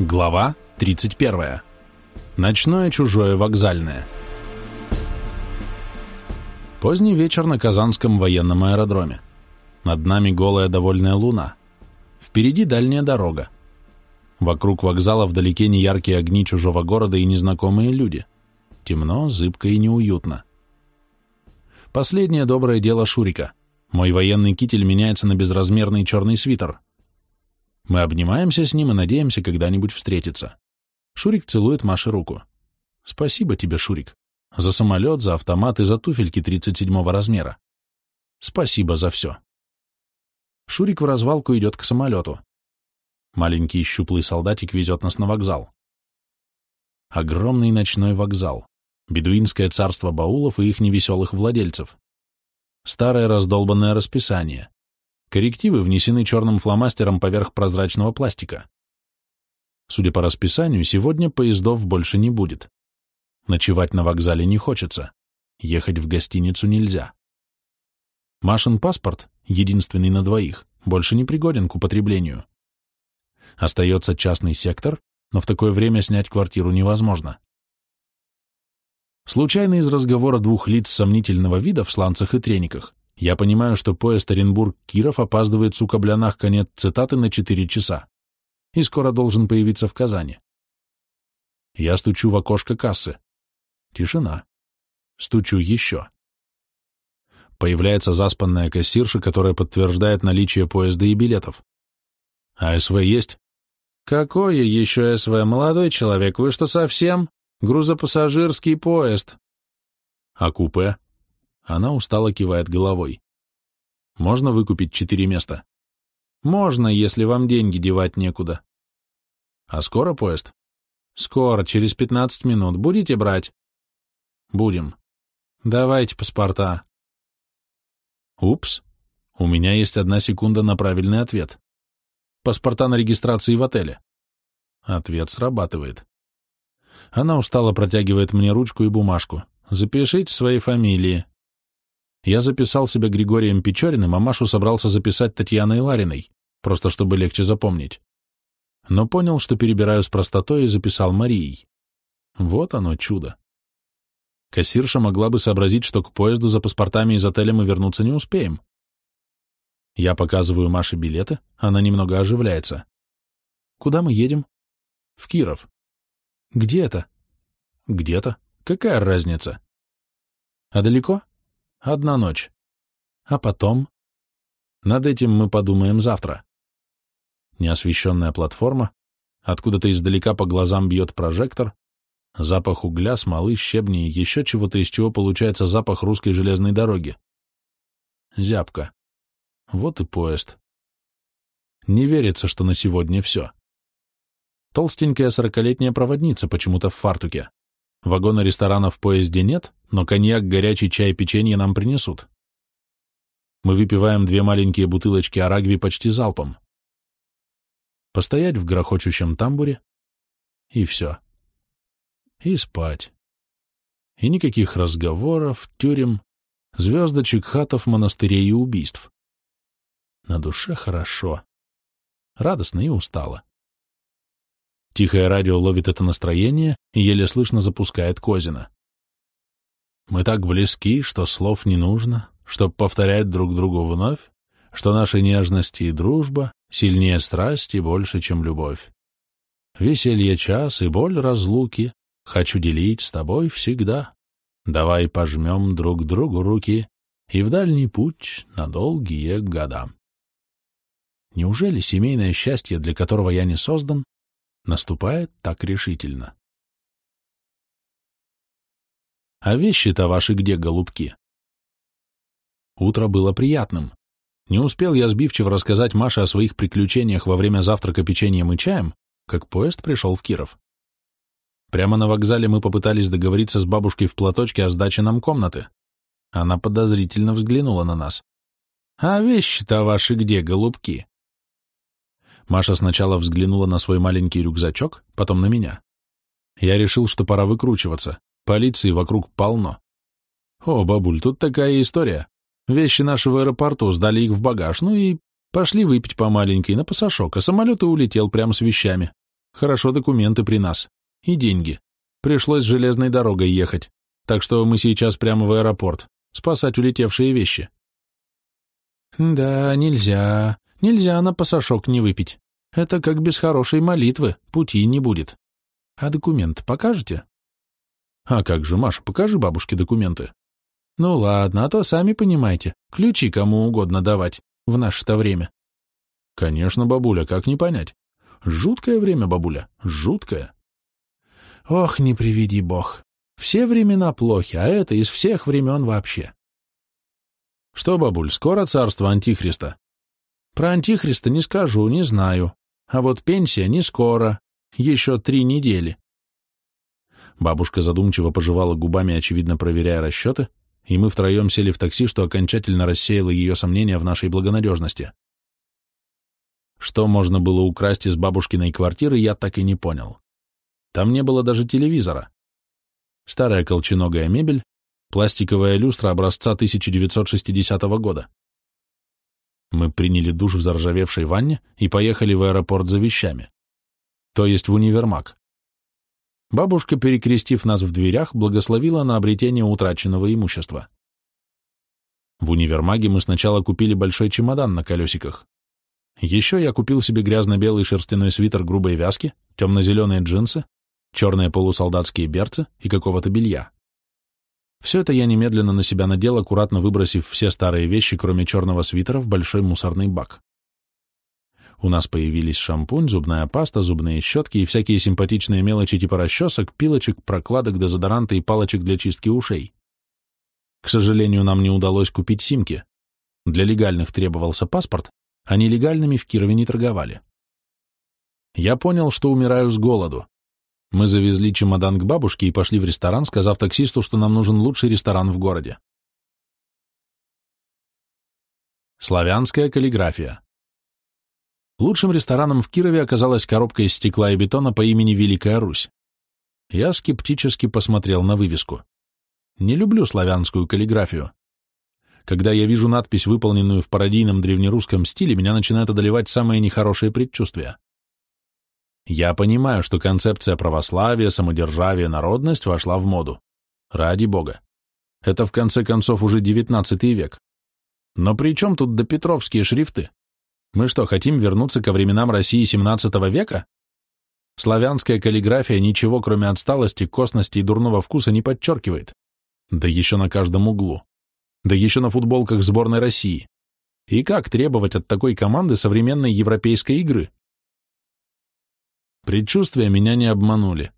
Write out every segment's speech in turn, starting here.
Глава 31. Ночное чужое вокзальное. Поздний вечер на Казанском военном аэродроме. Над нами голая довольная луна. Впереди дальняя дорога. Вокруг вокзала вдалеке неяркие огни чужого города и незнакомые люди. Темно, зыбко и неуютно. Последнее доброе дело Шурика. Мой военный китель меняется на безразмерный черный свитер. Мы обнимаемся с ним и надеемся когда-нибудь встретиться. Шурик целует Маше руку. Спасибо тебе, Шурик, за самолет, за автомат и за туфельки 37-го размера. Спасибо за все. Шурик в развалку идет к самолету. Маленький щуплый солдатик везет нас на вокзал. Огромный ночной вокзал. Бедуинское царство баулов и их невеселых владельцев. Старое раздолбанное расписание. Коррективы внесены черным фломастером поверх прозрачного пластика. Судя по расписанию, сегодня поездов больше не будет. Ночевать на вокзале не хочется. Ехать в гостиницу нельзя. Машин паспорт, единственный на двоих, больше не пригоден к употреблению. Остается частный сектор, но в такое время снять квартиру невозможно. Случайно из разговора двух лиц сомнительного вида в сланцах и трениках я понимаю, что поезд Оренбург-Киров опаздывает, сука, блянах, конец цитаты на четыре часа и скоро должен появиться в Казани. Я стучу в окошко кассы. Тишина. Стучу еще. Появляется заспанная кассирша, которая подтверждает наличие поезда и билетов. А СВ есть? Какое еще СВ, молодой человек, вы что совсем? Грузопассажирский поезд. А купе? Она устало кивает головой. Можно выкупить четыре места? Можно, если вам деньги девать некуда. А скоро поезд? Скоро, через пятнадцать минут. Будете брать? Будем. Давайте паспорта. Упс. У меня есть одна секунда на правильный ответ. Паспорта на регистрации в отеле. Ответ срабатывает. Она устало протягивает мне ручку и бумажку. Запишите свои фамилии. Я записал себя Григорием Печориным, а Машу собрался записать Татьяной Лариной, просто чтобы легче запомнить. Но понял, что перебираю с простотой и записал Марией. Вот оно чудо. Кассирша могла бы сообразить, что к поезду за паспортами из отеля мы вернуться не успеем. Я показываю Маше билеты, она немного оживляется. Куда мы едем? В Киров. Где это? Где-то. Какая разница? А далеко? Одна ночь. А потом? Над этим мы подумаем завтра. Неосвещенная платформа, откуда-то издалека по глазам бьет прожектор, запах угля, смолы, щебни и еще чего-то, из чего получается запах русской железной дороги. Зябка. Вот и поезд. Не верится, что на сегодня все. Толстенькая сорокалетняя проводница почему-то в фартуке. Вагона ресторана в поезде нет, но коньяк, горячий чай печенье нам принесут. Мы выпиваем две маленькие бутылочки арагви почти залпом. Постоять в грохочущем тамбуре, и все. И спать. И никаких разговоров, тюрем, звездочек, хатов, монастырей и убийств. На душе хорошо. Радостно и устало. Тихое радио ловит это настроение и еле слышно запускает Козина. Мы так близки, что слов не нужно, чтоб повторять друг другу вновь, что наши нежности и дружба сильнее страсти больше, чем любовь. Веселье час и боль разлуки хочу делить с тобой всегда. Давай пожмем друг другу руки и в дальний путь на долгие года. Неужели семейное счастье, для которого я не создан, наступает так решительно. А вещи-то ваши где, голубки? Утро было приятным. Не успел я сбивчиво рассказать Маше о своих приключениях во время завтрака печеньем и чаем, как поезд пришел в Киров. Прямо на вокзале мы попытались договориться с бабушкой в платочке о сдаче нам комнаты. Она подозрительно взглянула на нас. «А вещи-то ваши где, голубки?» Маша сначала взглянула на свой маленький рюкзачок, потом на меня. Я решил, что пора выкручиваться. Полиции вокруг полно. О, бабуль, тут такая история. Вещи наши в аэропорту, сдали их в багаж, ну и пошли выпить по маленькой на пасашок, а самолет и улетел прямо с вещами. Хорошо документы при нас. И деньги. Пришлось железной дорогой ехать. Так что мы сейчас прямо в аэропорт. Спасать улетевшие вещи. Да, нельзя. Нельзя на пасашок не выпить. Это как без хорошей молитвы, пути не будет. А документ покажете? А как же, Маша, покажи бабушке документы. Ну ладно, а то сами понимаете, ключи кому угодно давать в наше-то время. Конечно, бабуля, как не понять? Жуткое время, бабуля, жуткое. Ох, не приведи бог. Все времена плохи, а это из всех времен вообще. Что, бабуль, скоро царство Антихриста? Про Антихриста не скажу, не знаю. А вот пенсия не скоро, еще три недели. Бабушка задумчиво пожевала губами, очевидно проверяя расчеты, и мы втроем сели в такси, что окончательно рассеяло ее сомнения в нашей благонадежности. Что можно было украсть из бабушкиной квартиры, я так и не понял. Там не было даже телевизора. Старая колченогая мебель, пластиковая люстра образца 1960 года. Мы приняли душ в заржавевшей ванне и поехали в аэропорт за вещами. То есть в универмаг. Бабушка, перекрестив нас в дверях, благословила на обретение утраченного имущества. В универмаге мы сначала купили большой чемодан на колесиках. Еще я купил себе грязно-белый шерстяной свитер грубой вязки, темно-зеленые джинсы, черные полусолдатские берцы и какого-то белья. Все это я немедленно на себя надел, аккуратно выбросив все старые вещи, кроме черного свитера, в большой мусорный бак. У нас появились шампунь, зубная паста, зубные щетки и всякие симпатичные мелочи типа расчесок, пилочек, прокладок, дезодоранта и палочек для чистки ушей. К сожалению, нам не удалось купить симки. Для легальных требовался паспорт, а нелегальными в Кирове не торговали. Я понял, что умираю с голоду. Мы завезли чемодан к бабушке и пошли в ресторан, сказав таксисту, что нам нужен лучший ресторан в городе. Славянская каллиграфия. Лучшим рестораном в Кирове оказалась коробка из стекла и бетона по имени Великая Русь. Я скептически посмотрел на вывеску. Не люблю славянскую каллиграфию. Когда я вижу надпись, выполненную в пародийном древнерусском стиле, меня начинает одолевать самые нехорошие предчувствия. Я понимаю, что концепция православия, самодержавия, народность вошла в моду. Ради бога. Это, в конце концов, уже девятнадцатый век. Но при чем тут допетровские шрифты? Мы что, хотим вернуться ко временам России XVII века? Славянская каллиграфия ничего, кроме отсталости, косности и дурного вкуса не подчеркивает. Да еще на каждом углу. Да еще на футболках сборной России. И как требовать от такой команды современной европейской игры? Предчувствия меня не обманули.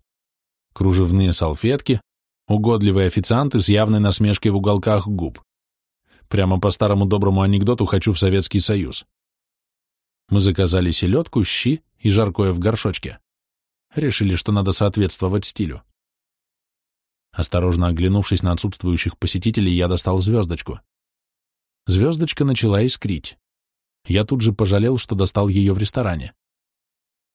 Кружевные салфетки, угодливые официанты с явной насмешкой в уголках губ. Прямо по старому доброму анекдоту хочу в Советский Союз. Мы заказали селедку, щи и жаркое в горшочке. Решили, что надо соответствовать стилю. Осторожно оглянувшись на отсутствующих посетителей, я достал звездочку. Звездочка начала искрить. Я тут же пожалел, что достал ее в ресторане.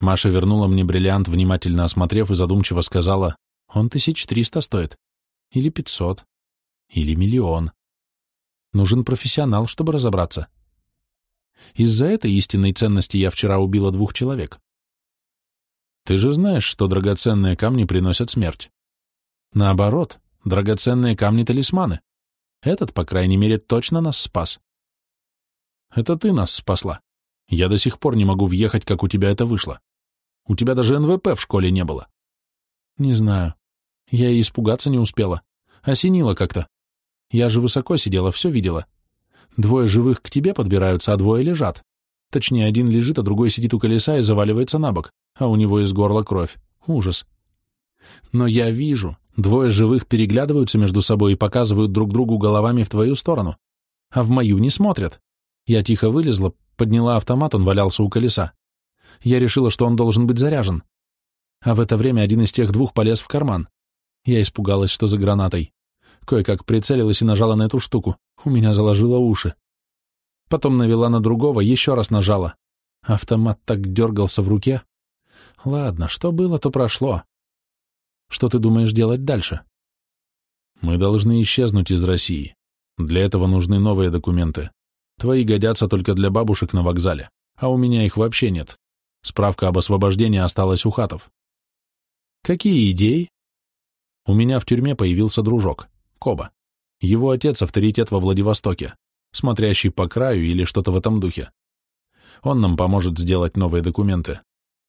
Маша вернула мне бриллиант, внимательно осмотрев и задумчиво сказала, он тысяч триста стоит. Или пятьсот. Или миллион. Нужен профессионал, чтобы разобраться. Из-за этой истинной ценности я вчера убила двух человек. Ты же знаешь, что драгоценные камни приносят смерть. Наоборот, драгоценные камни-талисманы. Этот, по крайней мере, точно нас спас. Это ты нас спасла. Я до сих пор не могу въехать, как у тебя это вышло. У тебя даже НВП в школе не было. Не знаю. Я и испугаться не успела. Осенило как-то. Я же высоко сидела, все видела. Двое живых к тебе подбираются, а двое лежат. Точнее, один лежит, а другой сидит у колеса и заваливается на бок, а у него из горла кровь. Ужас. Но я вижу, двое живых переглядываются между собой и показывают друг другу головами в твою сторону, а в мою не смотрят. Я тихо вылезла, подняла автомат, он валялся у колеса. Я решила, что он должен быть заряжен. А в это время один из тех двух полез в карман. Я испугалась, что за гранатой. Кое-как прицелилась и нажала на эту штуку. У меня заложило уши. Потом навела на другого, еще раз нажала. Автомат так дергался в руке. Ладно, что было, то прошло. Что ты думаешь делать дальше? Мы должны исчезнуть из России. Для этого нужны новые документы. Твои годятся только для бабушек на вокзале, а у меня их вообще нет. Справка об освобождении осталась у хатов. Какие идеи? У меня в тюрьме появился дружок, Коба. Его отец авторитет во Владивостоке, смотрящий по краю или что-то в этом духе. Он нам поможет сделать новые документы.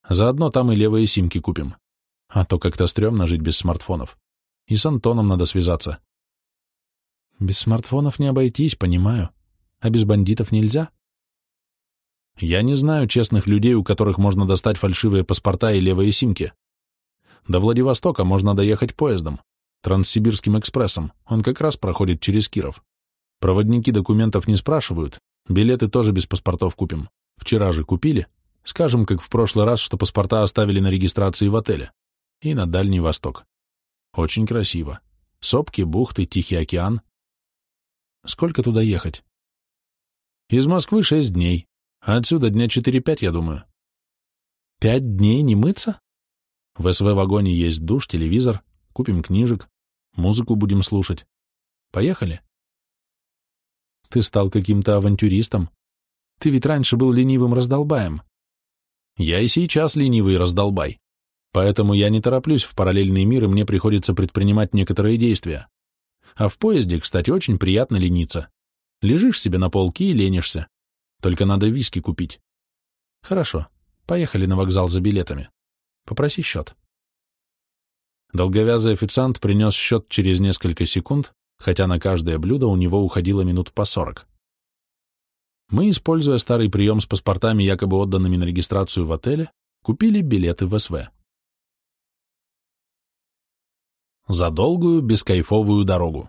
Заодно там и левые симки купим. А то как-то стрёмно жить без смартфонов. И с Антоном надо связаться. Без смартфонов не обойтись, понимаю. А без бандитов нельзя? Я не знаю честных людей, у которых можно достать фальшивые паспорта и левые симки. До Владивостока можно доехать поездом, Транссибирским экспрессом, он как раз проходит через Киров. Проводники документов не спрашивают, билеты тоже без паспортов купим. Вчера же купили, скажем, как в прошлый раз, что паспорта оставили на регистрации в отеле. И на Дальний Восток. Очень красиво. Сопки, бухты, Тихий океан. Сколько туда ехать? Из Москвы шесть дней, а отсюда дня четыре-пять, я думаю. Пять дней не мыться? В СВ-вагоне есть душ, телевизор, купим книжек, музыку будем слушать. Поехали? Ты стал каким-то авантюристом. Ты ведь раньше был ленивым раздолбаем. Я и сейчас ленивый раздолбай. Поэтому я не тороплюсь в параллельный мир, и мне приходится предпринимать некоторые действия. А в поезде, кстати, очень приятно лениться. Лежишь себе на полке и ленишься. Только надо виски купить. Хорошо, поехали на вокзал за билетами. Попроси счет. Долговязый официант принес счет через несколько секунд, хотя на каждое блюдо у него уходило минут по сорок. Мы, используя старый прием с паспортами, якобы отданными на регистрацию в отеле, купили билеты в СВ. За долгую, бескайфовую дорогу.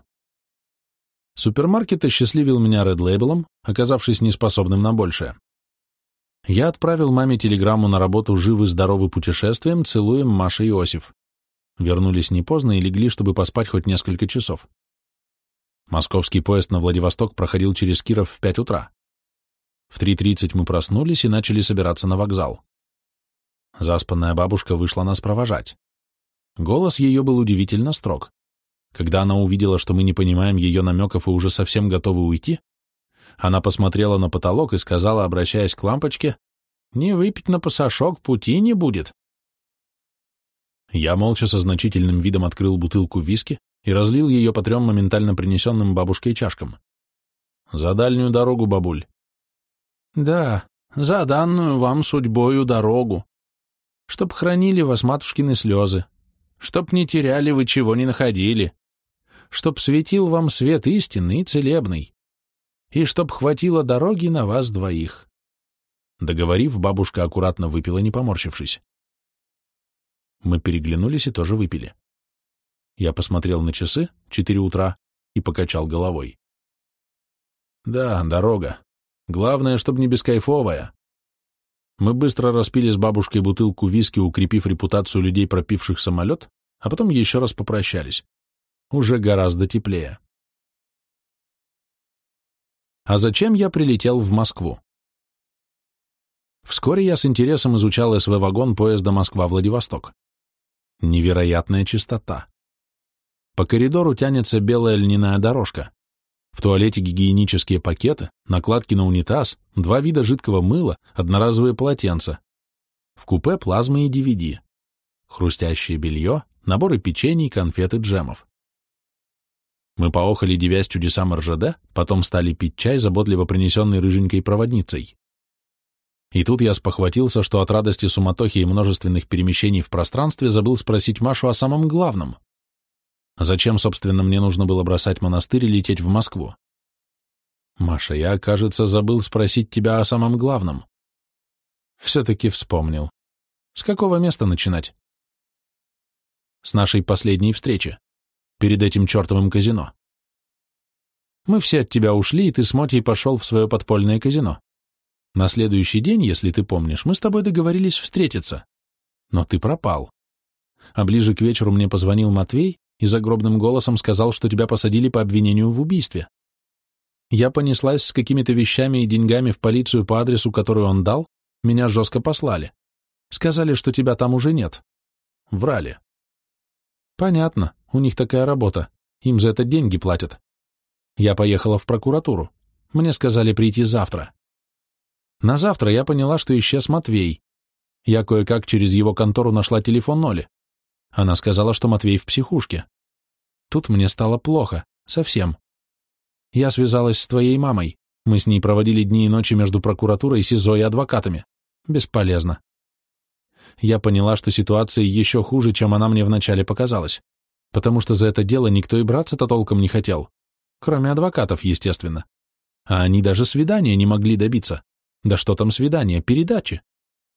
Супермаркет осчастливил меня Red Label, оказавшись неспособным на большее. Я отправил маме телеграмму на работу «Живы-здоровы путешествием, целуем Маша и Иосиф». Вернулись не поздно и легли, чтобы поспать хоть несколько часов. Московский поезд на Владивосток проходил через Киров в 5 утра. В 3.30 мы проснулись и начали собираться на вокзал. Заспанная бабушка вышла нас провожать. Голос ее был удивительно строг. Когда она увидела, что мы не понимаем ее намеков и уже совсем готовы уйти, она посмотрела на потолок и сказала, обращаясь к лампочке, «Не выпить на пасашок пути не будет». Я молча со значительным видом открыл бутылку виски и разлил ее по трем моментально принесенным бабушкой чашкам. «За дальнюю дорогу, бабуль». «Да, за данную вам судьбою дорогу. Чтоб хранили вас матушкины слезы, чтоб не теряли вы чего не находили, чтоб светил вам свет истинный и целебный, и чтоб хватило дороги на вас двоих. Договорив, бабушка аккуратно выпила, не поморщившись. Мы переглянулись и тоже выпили. Я посмотрел на часы, четыре утра, и покачал головой. Да, дорога. Главное, чтоб не бескайфовая. Мы быстро распили с бабушкой бутылку виски, укрепив репутацию людей, пропивших самолет, а потом еще раз попрощались. Уже гораздо теплее. А зачем я прилетел в Москву? Вскоре я с интересом изучал СВ-вагон поезда Москва-Владивосток. Невероятная чистота. По коридору тянется белая льняная дорожка. В туалете гигиенические пакеты, накладки на унитаз, два вида жидкого мыла, одноразовые полотенца. В купе плазма и DVD. Хрустящее белье, наборы печений, конфеты, джемов. Мы поохали, девясь чудесам РЖД, потом стали пить чай, заботливо принесенный рыженькой проводницей. И тут я спохватился, что от радости суматохи и множественных перемещений в пространстве забыл спросить Машу о самом главном. Зачем, собственно, мне нужно было бросать монастырь и лететь в Москву? Маша, я, кажется, забыл спросить тебя о самом главном. Все-таки вспомнил. С какого места начинать? С нашей последней встречи перед этим чертовым казино. Мы все от тебя ушли, и ты с Мотей пошел в свое подпольное казино. На следующий день, если ты помнишь, мы с тобой договорились встретиться. Но ты пропал. А ближе к вечеру мне позвонил Матвей и загробным голосом сказал, что тебя посадили по обвинению в убийстве. Я понеслась с какими-то вещами и деньгами в полицию по адресу, который он дал, меня жестко послали. Сказали, что тебя там уже нет. Врали. Понятно, у них такая работа. Им за это деньги платят. Я поехала в прокуратуру. Мне сказали прийти завтра. На завтра я поняла, что исчез Матвей. Я кое-как через его контору нашла телефон Ноли. Она сказала, что Матвей в психушке. Тут мне стало плохо, совсем. Я связалась с твоей мамой. Мы с ней проводили дни и ночи между прокуратурой, СИЗО и адвокатами. Бесполезно. Я поняла, что ситуация еще хуже, чем она мне вначале показалась, потому что за это дело никто и браться-то толком не хотел, кроме адвокатов, естественно. А они даже свидания не могли добиться. Да что там свидания, передачи.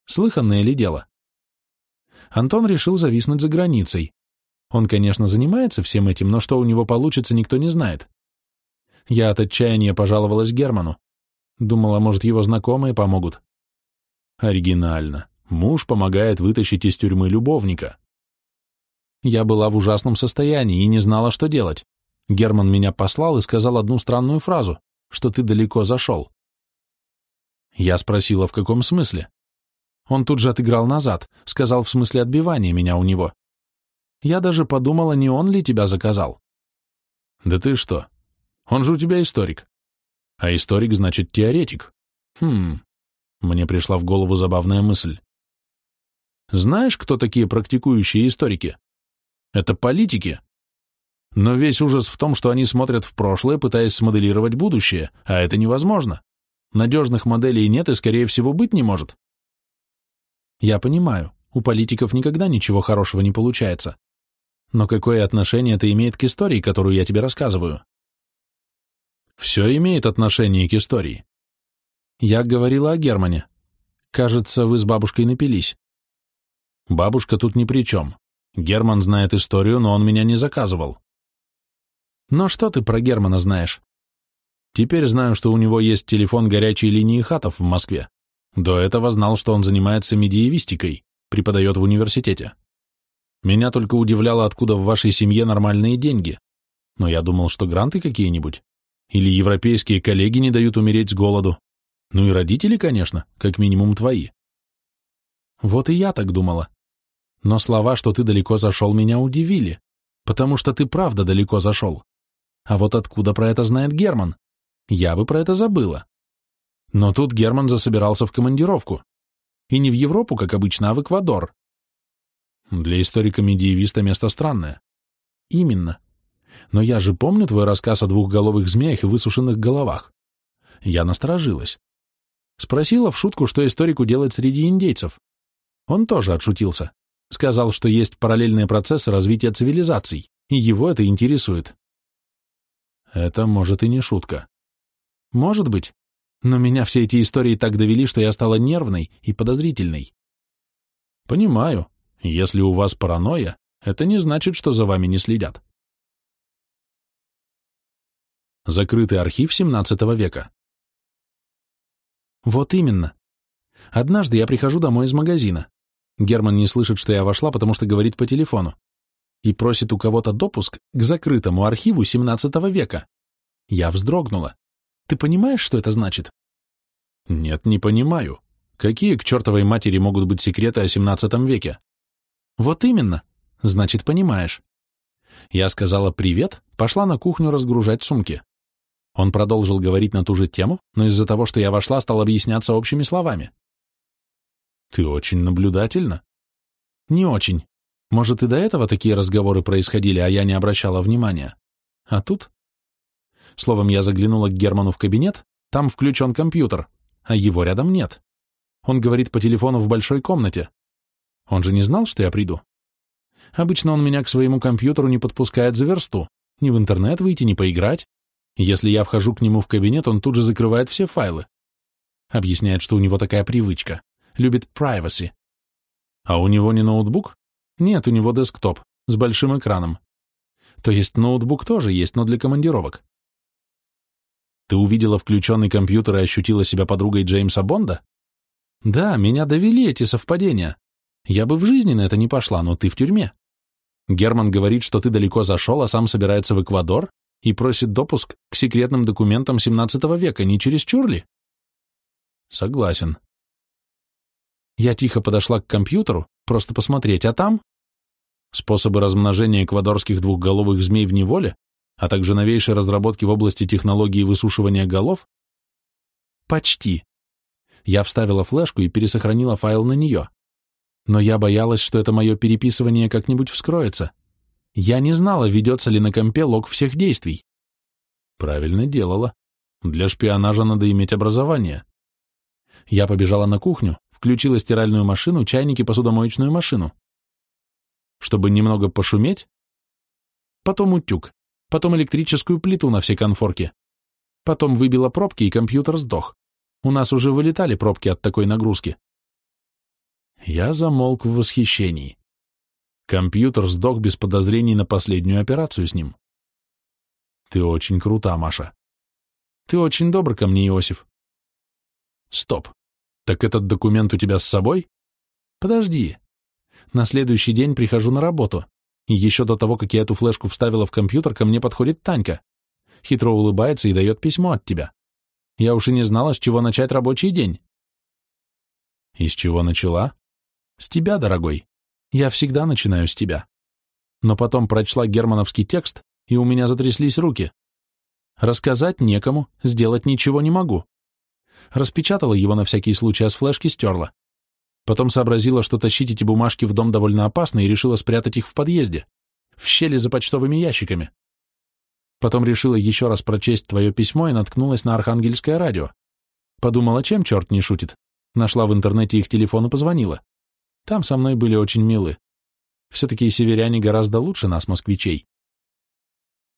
Слыханное ли дело? Антон решил зависнуть за границей. Он, конечно, занимается всем этим, но что у него получится, никто не знает. Я от отчаяния пожаловалась Герману. Думала, может, его знакомые помогут. Оригинально. Муж помогает вытащить из тюрьмы любовника. Я была в ужасном состоянии и не знала, что делать. Герман меня послал и сказал одну странную фразу, что ты далеко зашел. Я спросила, в каком смысле. Он тут же отыграл назад, сказал в смысле отбивания меня у него. Я даже подумала, не он ли тебя заказал. Да ты что? Он же у тебя историк. А историк значит теоретик. Хм, мне пришла в голову забавная мысль. Знаешь, кто такие практикующие историки? Это политики. Но весь ужас в том, что они смотрят в прошлое, пытаясь смоделировать будущее, а это невозможно. Надежных моделей нет и, скорее всего, быть не может. Я понимаю, у политиков никогда ничего хорошего не получается. Но какое отношение это имеет к истории, которую я тебе рассказываю? Все имеет отношение к истории. Я говорила о Германе. Кажется, вы с бабушкой напились. Бабушка тут ни при чем. Герман знает историю, но он меня не заказывал. Но что ты про Германа знаешь? Теперь знаю, что у него есть телефон горячей линии хатов в Москве. До этого знал, что он занимается медиевистикой, преподает в университете. Меня только удивляло, откуда в вашей семье нормальные деньги. Но я думал, что гранты какие-нибудь. Или европейские коллеги не дают умереть с голоду. Ну и родители, конечно, как минимум твои. Вот и я так думала. Но слова, что ты далеко зашел, меня удивили, потому что ты правда далеко зашел. А вот откуда про это знает Герман? Я бы про это забыла. Но тут Герман засобирался в командировку. И не в Европу, как обычно, а в Эквадор. Для историка-медиевиста место странное. Именно. Но я же помню твой рассказ о двухголовых змеях и высушенных головах. Я насторожилась. Спросила в шутку, что историку делать среди индейцев. Он тоже отшутился. Сказал, что есть параллельные процессы развития цивилизаций, и его это интересует. Это, может, и не шутка. Может быть. Но меня все эти истории так довели, что я стала нервной и подозрительной. Понимаю. Если у вас паранойя, это не значит, что за вами не следят. Закрытый архив XVII века. Вот именно. Однажды я прихожу домой из магазина. Герман не слышит, что я вошла, потому что говорит по телефону. И просит у кого-то допуск к закрытому архиву XVII века. Я вздрогнула. Ты понимаешь, что это значит? Нет, не понимаю. Какие к чертовой матери могут быть секреты о XVII веке? Вот именно. Значит, понимаешь. Я сказала «привет», пошла на кухню разгружать сумки. Он продолжил говорить на ту же тему, но из-за того, что я вошла, стал объясняться общими словами. Ты очень наблюдательна. Не очень. Может, и до этого такие разговоры происходили, а я не обращала внимания. А тут? Словом, я заглянула к Герману в кабинет, там включен компьютер, а его рядом нет. Он говорит по телефону в большой комнате. Он же не знал, что я приду. Обычно он меня к своему компьютеру не подпускает за версту, ни в интернет выйти, ни поиграть. Если я вхожу к нему в кабинет, он тут же закрывает все файлы. Объясняет, что у него такая привычка любит privacy. А у него не ноутбук? Нет, у него десктоп с большим экраном. То есть ноутбук тоже есть, но для командировок. Ты увидела включенный компьютер и ощутила себя подругой Джеймса Бонда? Да, меня довели эти совпадения. Я бы в жизни на это не пошла, но ты в тюрьме. Герман говорит, что ты далеко зашел, а сам собирается в Эквадор и просит допуск к секретным документам 17 века, не через ли? Согласен. Я тихо подошла к компьютеру, просто посмотреть, а там... Способы размножения эквадорских двухголовых змей в неволе, а также новейшие разработки в области технологии высушивания голов? Почти. Я вставила флешку и пересохранила файл на нее. Но я боялась, что это мое переписывание как-нибудь вскроется. Я не знала, ведется ли на компе лог всех действий. Правильно делала. Для шпионажа надо иметь образование. Я побежала на кухню, включила стиральную машину, чайник и посудомоечную машину. Чтобы немного пошуметь, потом утюг, потом электрическую плиту на все конфорки, потом выбила пробки и компьютер сдох. У нас уже вылетали пробки от такой нагрузки. Я замолк в восхищении. Компьютер сдох без подозрений на последнюю операцию с ним. Ты очень крута, Маша. Ты очень добр ко мне, Иосиф. Стоп. Так этот документ у тебя с собой? Подожди. На следующий день прихожу на работу. Еще до того, как я эту флешку вставила в компьютер, ко мне подходит Танька. Хитро улыбается и дает письмо от тебя. Я уж и не знала, с чего начать рабочий день. И с чего начала? С тебя, дорогой. Я всегда начинаю с тебя. Но потом прочла германовский текст, и у меня затряслись руки. Рассказать некому, сделать ничего не могу. Распечатала его на всякий случай, а с флешки стерла. Потом сообразила, что тащить эти бумажки в дом довольно опасно, и решила спрятать их в подъезде, в щели за почтовыми ящиками. Потом решила еще раз прочесть твое письмо и наткнулась на архангельское радио. Подумала, чем черт не шутит. Нашла в интернете их телефон и позвонила. Там со мной были очень милы. Все-таки северяне гораздо лучше нас, москвичей.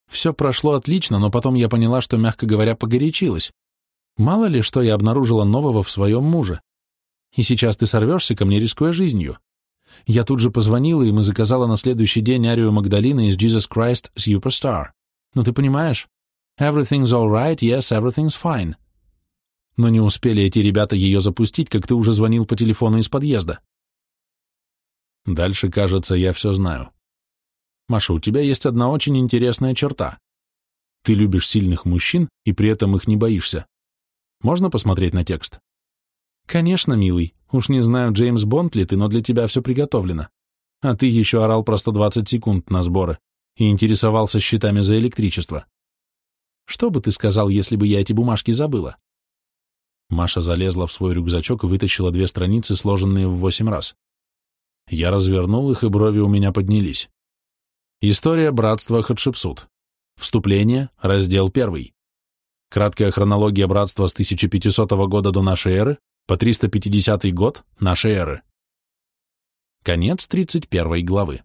Все прошло отлично, но потом я поняла, что, мягко говоря, погорячилась. Мало ли, что я обнаружила нового в своем муже. И сейчас ты сорвешься ко мне, рискуя жизнью. Я тут же позвонила, и мы заказала на следующий день арию Магдалины из Jesus Christ Superstar. Ну ты понимаешь? Everything's all right, yes, everything's fine. Но не успели эти ребята ее запустить, как ты уже звонил по телефону из подъезда. Дальше, кажется, я все знаю. Маша, у тебя есть одна очень интересная черта. Ты любишь сильных мужчин и при этом их не боишься. Можно посмотреть на текст? Конечно, милый. Уж не знаю, Джеймс Бонд ли ты, но для тебя все приготовлено. А ты еще орал про 120 секунд на сборы и интересовался счетами за электричество. Что бы ты сказал, если бы я эти бумажки забыла? Маша залезла в свой рюкзачок и вытащила две страницы, сложенные в восемь раз. Я развернул их, и брови у меня поднялись. История братства Хатшепсут. Вступление, раздел 1. Краткая хронология братства с 1500 года до нашей эры по 350 год нашей эры. Конец 31 главы.